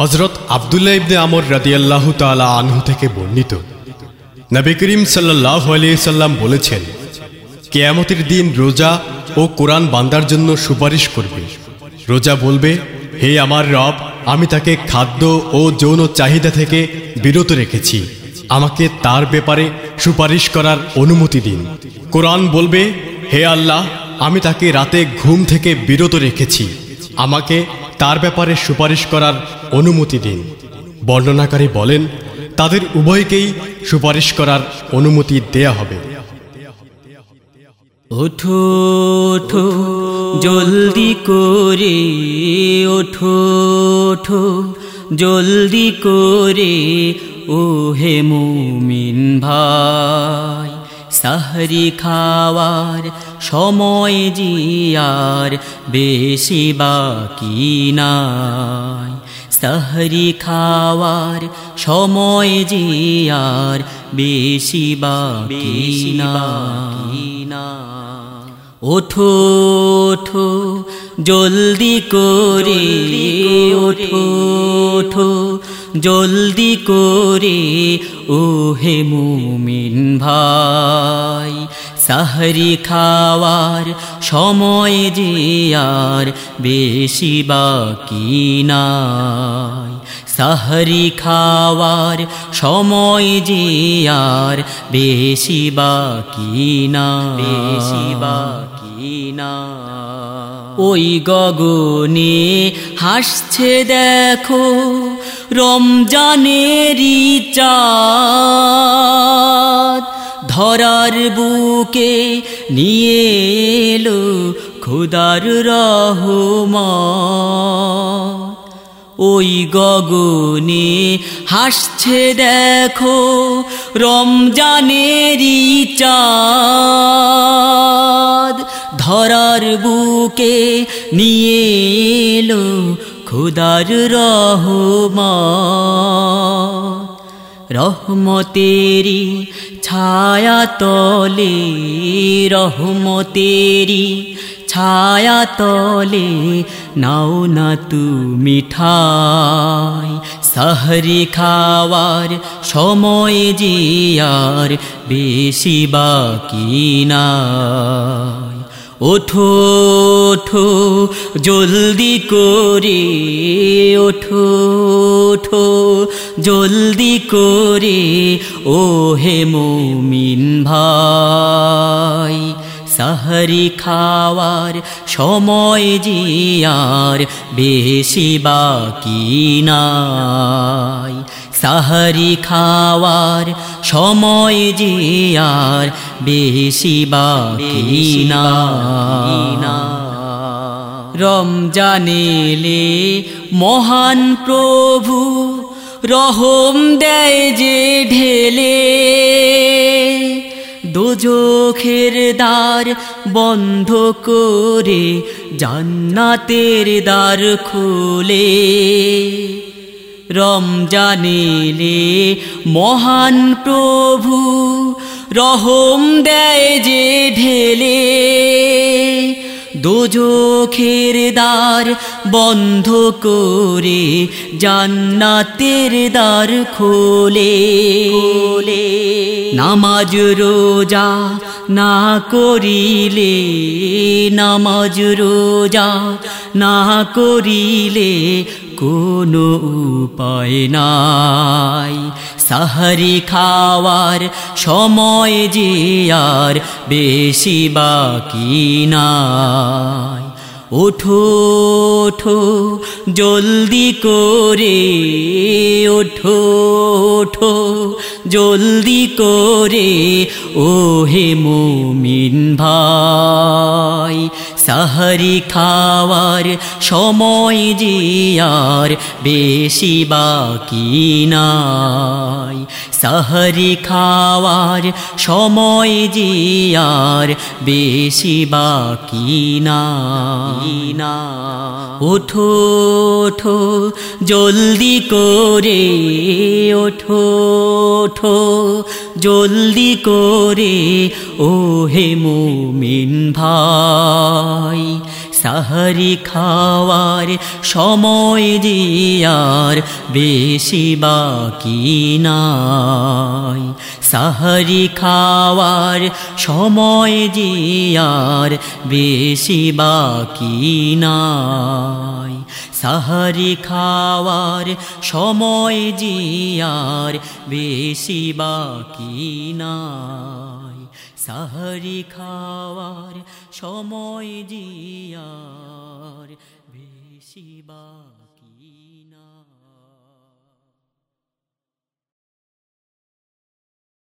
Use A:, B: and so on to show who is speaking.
A: হজরত আবদুল্লাহ ইবনে আমর রাদিয়াল্লাহ তালা আনহু থেকে বর্ণিত। নবী করিম সাল্লাহ সাল্লাম বলেছেন, কেয়ামতের দিন রোজা ও কোরআন বান্দার জন্য সুপারিশ করবে। রোজা বলবে, হে আমার রব, আমি তাকে খাদ্য ও যৌন চাহিদা থেকে বিরত রেখেছি। আমাকে তার ব্যাপারে সুপারিশ করার অনুমতি দিন। কোরআন বলবে, হে আল্লাহ, আমি তাকে রাতে ঘুম থেকে বিরত রেখেছি। আমাকে তার ব্যাপারে সুপারিশ করার অনুমতি দিন। বর্ণনাকারী বলেন, তাদের উভয়কেই সুপারিশ করার অনুমতি দেয়া হবে।
B: ওঠো ওঠো, জলদি করে ওঠো ওঠো, জলদি করে ও হে মুমিন ভাই। সাহরি খাওয়ার সময় জিয়ার বেশি বাকি নাই। সাহরি খাওয়ার সময় জিয়ার বেশি বাকি না। ওঠো ওঠো জলদি করে ওঠো ওঠো জলদি করে ও হে মুমিন ভাই সাহরি খাওয়ার সময় যে আর বেশি বাকি নাই। সাহরি খাওয়ার সময় যে আর বেশি বাকি না বেশি বাকি না ওই গগনে হাসছে দেখো রমজানেরই চাঁদ। ধরার বুকে নিয়ে এলো খুদার রহমত। ওই গগনে হাসছে দেখো রমজানেরই চাঁদ। ধরার বুকে নিয়ে এলো খুদার রহমত। রহমতেরি ছায়া তলে রহমতেরি ছায়া তলে নাও না তুমি ঠাই। সাহরি খাওয়ার সময় আর বেশি বাকি নাই। ওঠো ওঠো, জলদি করে ওঠো ওঠো, জলদি করে ও হে মুমিন ভাই। সাহরি খাওয়ার সময় জিয়ার বেশি বাকি নাই। সাহরি খাওয়ার সময় যে আর বেশি বাকি না। রমজানেলে মহান প্রভু রহম দেয় যে ঢেলে। দোজখের দ্বার বন্ধ করে জান্নাতের দ্বার খোলে। রমজানেলে মহান প্রভু রহম দেয় যে ঢেলে। দোজখের দ্বার বন্ধ করে জান্নাতের দ্বার খোলে। নামাজ রোজা না করিলে নামাজ রোজা না করিলে কোনো উপায় নাই। সাহরি খাওয়ার সময় যে আর বেশি বাকি নাই। ওঠো ওঠো, জলদি করে ওঠো ওঠো, জলদি করে ও হে মুমিন ভাই। সাহরি খাওয়ার সময় জিয়ার বেশি বাকি নাই। সাহরি খাওয়ার সময় জিয়ার বেশি বাকি না ওঠো ওঠো, জলদি করে ওঠো ওঠো, জলদি করে ও হে মুমিন ভাই। সাহারি খাওয়ার সময় দিয়ার বেশি বাকি নাই। সাহারি খাওয়ার সময় দিয়ার বেশি বাকি নাই। সাহারি খাওয়ার সময় জিয়ার বেশি বাকি নাই। সাহারি খাওয়ার সময় জিয়ার বেশি বাকি